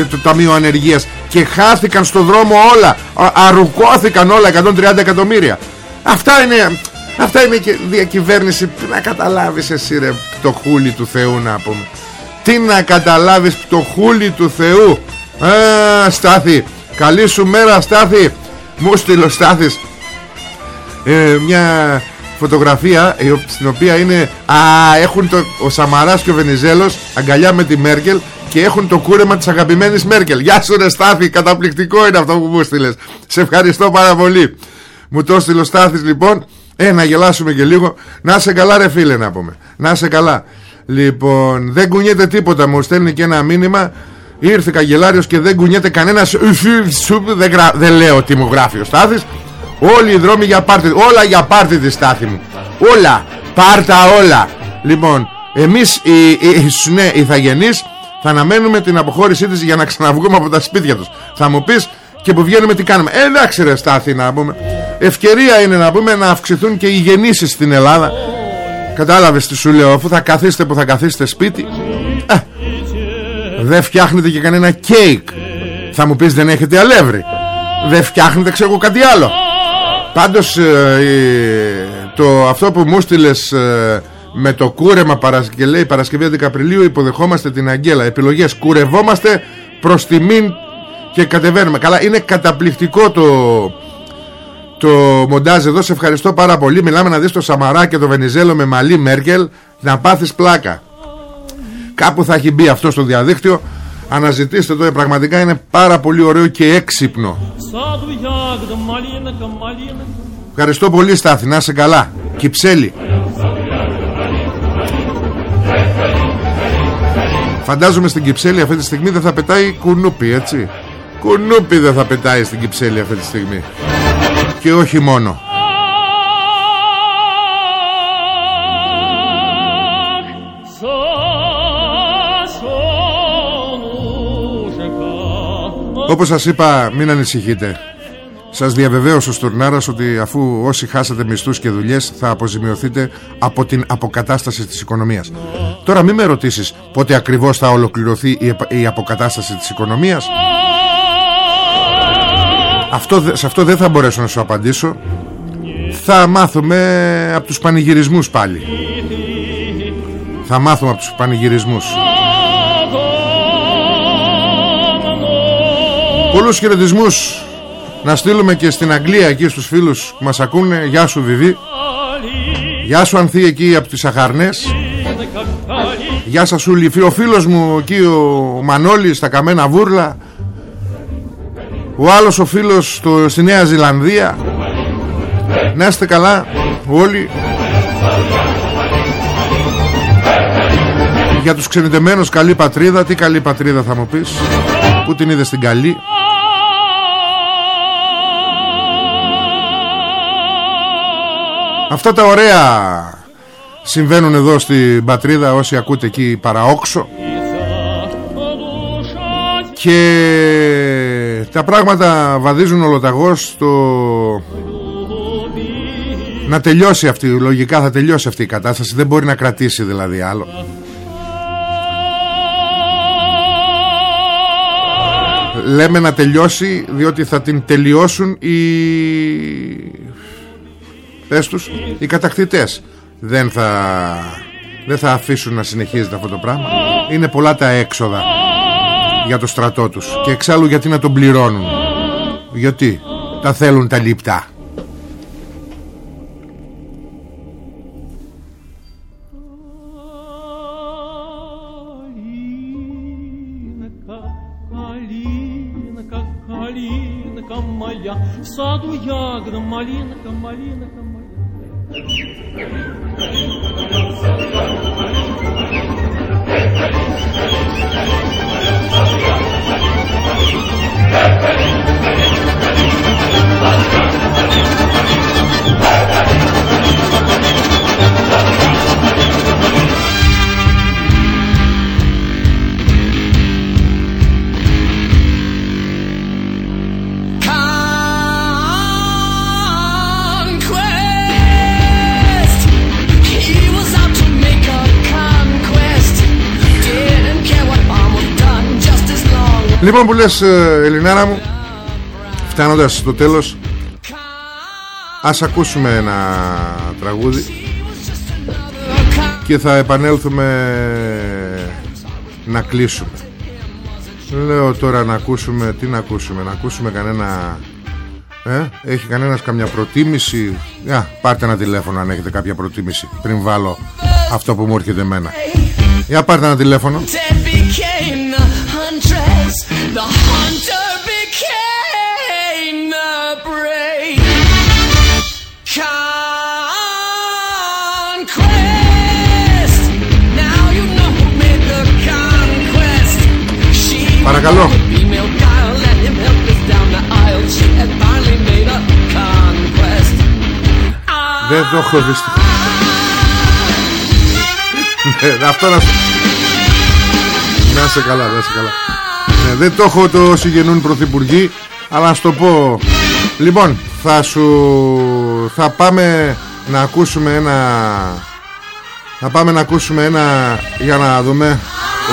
το Ταμείο Ανεργίας και χάθηκαν στο δρόμο όλα αρουκώθηκαν όλα 130 εκατομμύρια αυτά είναι αυτά είναι και διακυβέρνηση. Να καταλάβεις εσύ ρε το χούλι του Θεού να πούμε. Τι να καταλάβεις το χούλι του Θεού. Α, Στάθη Καλή σου μέρα Στάθη. Μου στείλω Στάθης. Ε, Μια φωτογραφία Στην οποία είναι Α έχουν το, ο Σαμαράς και ο Βενιζέλος Αγκαλιά με τη Μέρκελ Και έχουν το κούρεμα της αγαπημένης Μέρκελ. Γεια σου ρε Στάθη Καταπληκτικό είναι αυτό που μου στείλες. Σε ευχαριστώ πάρα πολύ Μου το στείλω Στάθης λοιπόν. Ε να γελάσουμε και λίγο. Να σε καλά ρε φίλε να πούμε. Να σε καλά. Λοιπόν δεν κουνιέται τίποτα. Μου στέλνει και ένα μήνυμα. Ήρθε καγκελάριος και δεν κουνιέται κανένας. Δεν, γρα... δεν λέω τι μου γράφει ο Στάθης. Όλοι οι δρόμοι για πάρτι Όλα για πάρτι της Στάθη μου. Όλα. Πάρτα όλα. Λοιπόν εμείς οι, οι, ναι, οι θαγενείς Θα αναμένουμε την αποχώρησή της Για να ξαναβγούμε από τα σπίτια τους. Θα μου πεις και που βγαίνουμε τι κάνουμε; Ε, Εντάξει ρε Στάθη να πούμε. Ευκαιρία είναι να πούμε να αυξηθούν και οι γεννήσεις στην Ελλάδα. Κατάλαβες τι σου λέω Αφού θα καθίσετε που θα καθίσετε σπίτι. Ε, δεν φτιάχνετε και κανένα κέικ. Θα μου πεις δεν έχετε αλεύρι. Δεν φτιάχνετε ξέρω κάτι άλλο. Πάντως ε, το, Αυτό που μου στείλες ε, Με το κούρεμα και λέει Παρασκευή 11 Απριλίου υποδεχόμαστε την Αγγέλα Επιλογές κουρευόμαστε προς τιμήν Και κατεβαίνουμε. Καλά είναι καταπληκτικό το το μοντάζ εδώ. Σε ευχαριστώ πάρα πολύ. Μιλάμε να δεις το Σαμαρά και το Βενιζέλο με μαλλί Μέρκελ Να πάθεις πλάκα. Κάπου θα έχει μπει αυτό στο διαδίκτυο. Αναζητήστε το, πραγματικά είναι πάρα πολύ ωραίο και έξυπνο. Ευχαριστώ πολύ Στάθη, να είσαι καλά. Κυψέλη. Φαντάζομαι στην Κυψέλη αυτή τη στιγμή δεν θα πετάει κουνούπι έτσι Κουνούπι δεν θα πετάει στην Κυψέλη αυτή τη στιγμή. Και όχι μόνο. Όπως σας είπα μην ανησυχείτε. Σας διαβεβαίωσε ο Στουρνάρας ότι αφού όσοι χάσατε μισθούς και δουλειές θα αποζημιωθείτε από την αποκατάσταση της οικονομίας. Τώρα μην με ρωτήσεις πότε ακριβώς θα ολοκληρωθεί η αποκατάσταση της οικονομίας αυτό, Σε αυτό δεν θα μπορέσω να σου απαντήσω. Θα μάθουμε από τους πανηγυρισμούς πάλι. Θα μάθουμε από τους πανηγυρισμούς. Πολλούς χαιρετισμούς να στείλουμε και στην Αγγλία εκεί στους φίλους που μας ακούνε. Γεια σου Βιβί. Γεια σου Ανθή εκεί από τις Αχαρνές. Γεια σας Ούλη. Ο φίλος μου εκεί ο Μανώλης στα Καμένα Βούρλα Ο άλλος ο φίλος στο, στη Νέα Ζηλανδία. Να είστε καλά όλοι. Για τους ξενιτεμένους καλή πατρίδα. Τι καλή πατρίδα θα μου πεις. Πού την είδες στην καλή. Αυτά τα ωραία συμβαίνουν εδώ στην πατρίδα όσοι ακούτε εκεί παραόξο. Και τα πράγματα βαδίζουν ολοταγώς στο να τελειώσει αυτή λογικά θα τελειώσει αυτή η κατάσταση δεν μπορεί να κρατήσει δηλαδή άλλο. Λέμε να τελειώσει διότι θα την τελειώσουν οι πες τους οι κατακτητές. Δεν θα Δεν θα αφήσουν να συνεχίζεται αυτό το πράγμα. Είναι πολλά τα έξοδα Για το στρατό τους. Και εξάλλου γιατί να τον πληρώνουν. Γιατί; Τα θέλουν τα λιπτά Λοιπόν που λες ε, Ελληνάρα μου Φτάνοντας στο τέλος Ας ακούσουμε ένα τραγούδι Και θα επανέλθουμε Να κλείσουμε. Λέω τώρα να ακούσουμε Τι να ακούσουμε Να ακούσουμε κανένα ε, Έχει κανένας καμιά προτίμηση; Για πάρτε ένα τηλέφωνο αν έχετε κάποια προτίμηση Πριν βάλω αυτό που μου έρχεται εμένα. Για πάρτε ένα τηλέφωνο conquest. Δεν το έχω δυστυχώς Ναι, Αυτό να σου Να σε καλά, να σε καλά ναι, Δεν το έχω το συγγενούν πρωθυπουργοί Αλλά να σου το πω. Λοιπόν, θα σου Θα πάμε να ακούσουμε ένα Θα πάμε να ακούσουμε ένα Για να δούμε.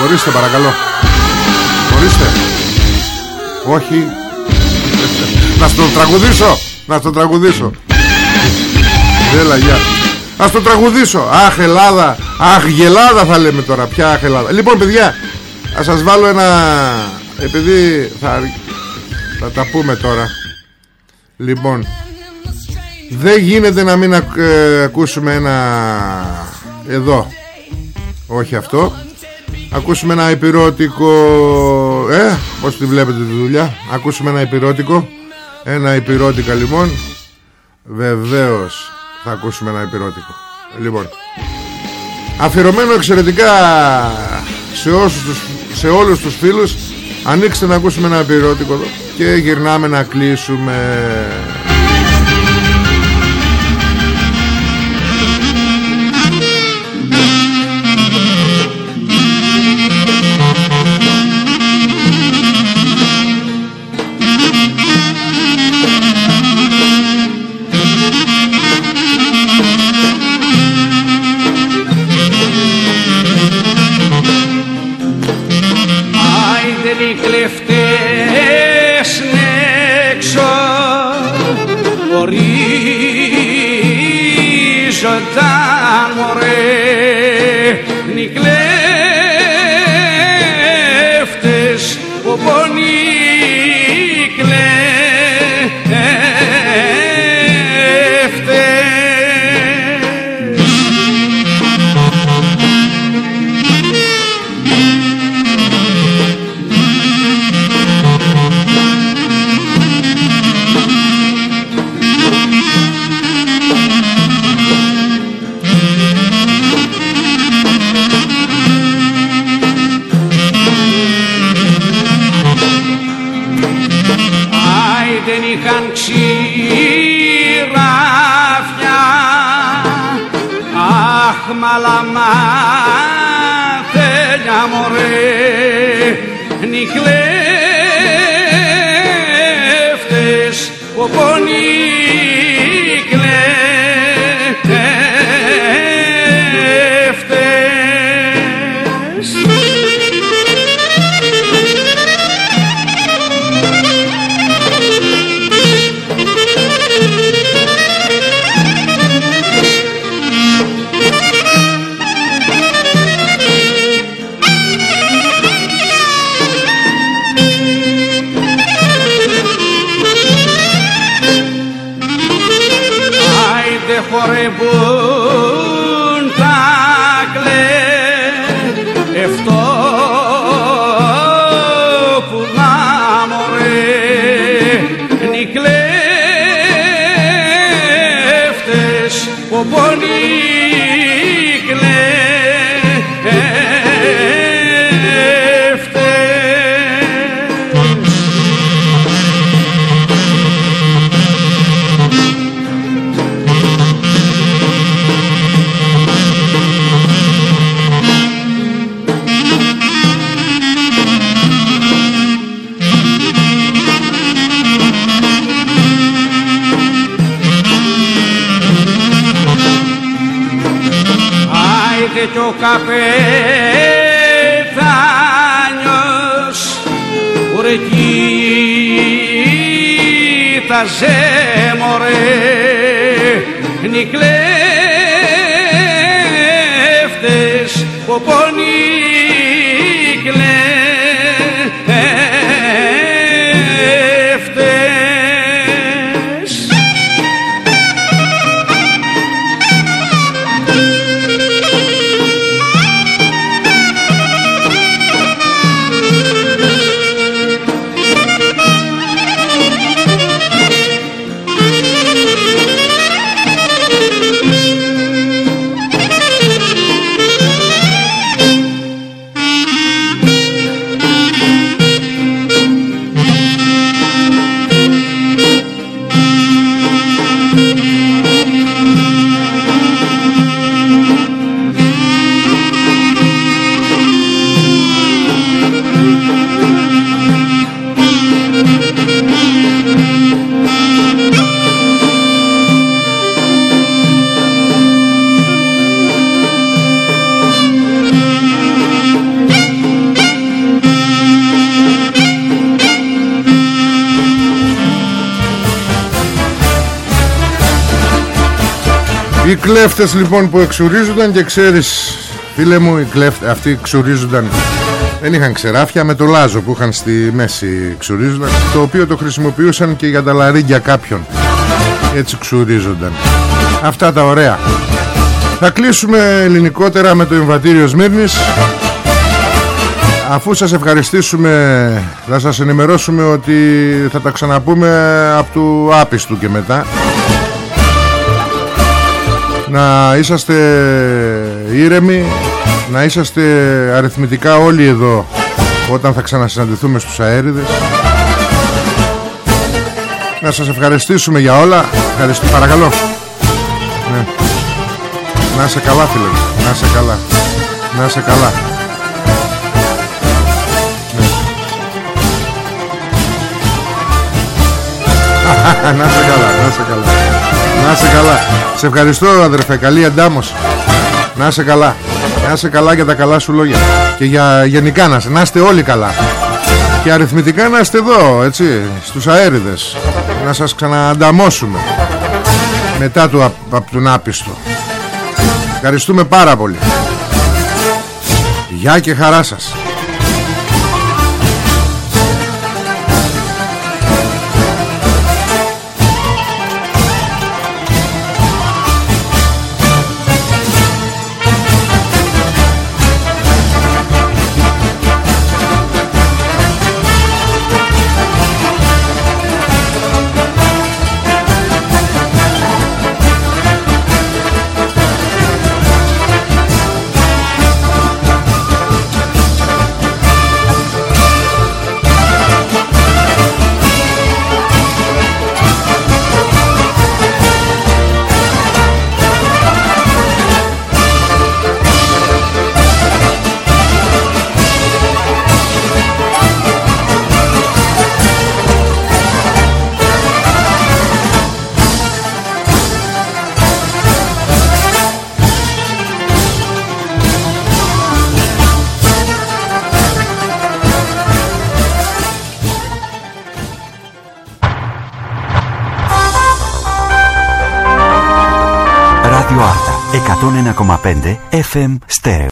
Ορίστε παρακαλώ. Ορίστε. Όχι. Να στο τραγουδήσω Να στο τραγουδήσω. Έλα γεια. Ας το τραγουδήσω. Αχ Ελλάδα. Αχ γελάδα θα λέμε τώρα. Πια αχ Ελλάδα. Λοιπόν παιδιά Ας σας βάλω ένα Επειδή θα, θα τα πούμε τώρα. Λοιπόν Δεν γίνεται να μην ακ- ε, ακούσουμε ένα Εδώ. Όχι αυτό. Ακούσουμε ένα υπηρώτικο Ε Πώς τη βλέπετε τη δουλειά. Ακούσουμε ένα υπηρώτικο. Ένα υπηρώτικα λοιπόν. Βεβαίως θα ακούσουμε ένα υπηρώτικο. Λοιπόν Αφιερωμένο εξαιρετικά σε, όσους τους, σε όλους τους φίλους Ανοίξτε να ακούσουμε ένα υπηρώτικο εδώ Και γυρνάμε να κλείσουμε κλέφτες λοιπόν που εξουρίζονταν και ξέρεις φίλε μου οι κλέφτες αυτοί εξουρίζονταν. Δεν είχαν ξεράφια με το λάζο που είχαν στη μέση εξουρίζονταν το οποίο το χρησιμοποιούσαν και για τα λαρίγκια κάποιων έτσι εξουρίζονταν. Αυτά τα ωραία. Θα κλείσουμε ελληνικότερα με το εμβατήριο Σμύρνης. Αφού σας ευχαριστήσουμε Θα σας ενημερώσουμε ότι Θα τα ξαναπούμε Από του άπιστου και μετά Να είσαστε ήρεμοι Να είσαστε αριθμητικά όλοι εδώ Όταν θα ξανασυναντηθούμε στους αέριδες. Να σας ευχαριστήσουμε για όλα. Ευχαριστώ παρακαλώ. Ναι. Να είσαι καλά φίλε μου. Να είσαι καλά. Να είσαι καλά Σε ευχαριστώ αδερφέ, καλή αντάμωση. Να είσαι καλά. Να είσαι καλά για τα καλά σου λόγια. Και για γενικά να, είσαι- να είστε όλοι καλά. Και αριθμητικά να είστε εδώ, έτσι, στους αέριδες. Να σας ξαναανταμώσουμε. Μετά του απ, απ' τον άπιστο. Ευχαριστούμε πάρα πολύ. Γεια και χαρά σας. FM Stereo.